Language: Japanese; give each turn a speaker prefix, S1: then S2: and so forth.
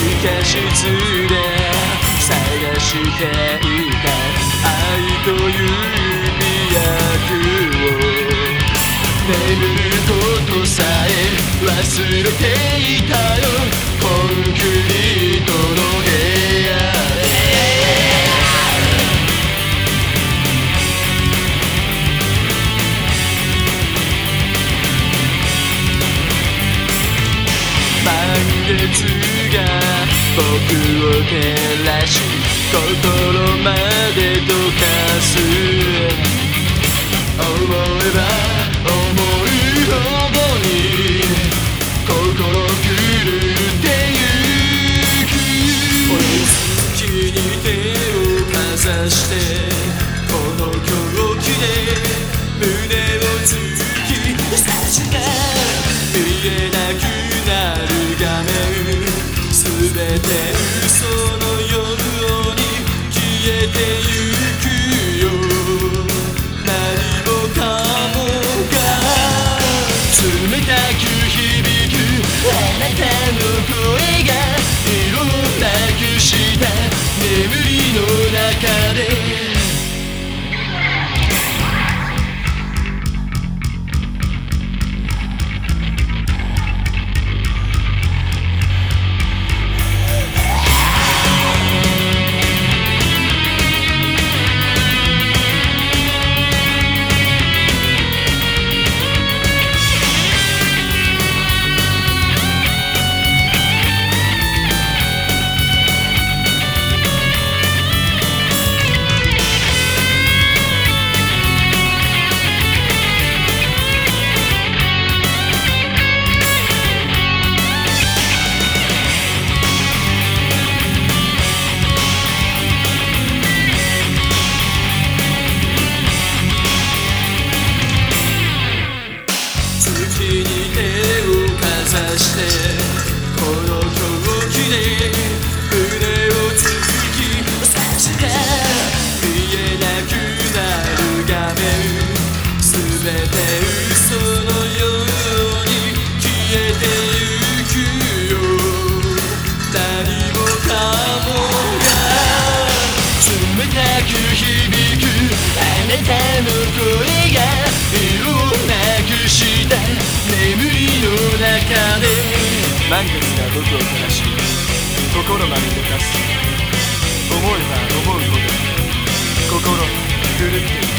S1: 月で探していた愛という魅力を眠ることさえ忘れていたよコンクリートの部屋満月が僕を照らし心まで溶かす思えば思うほどに心狂ってゆく月に手をかざしてこの狂気で胸を突き中で
S2: 満月が僕を照らし心まで溶かす。思えば思うほど心狂って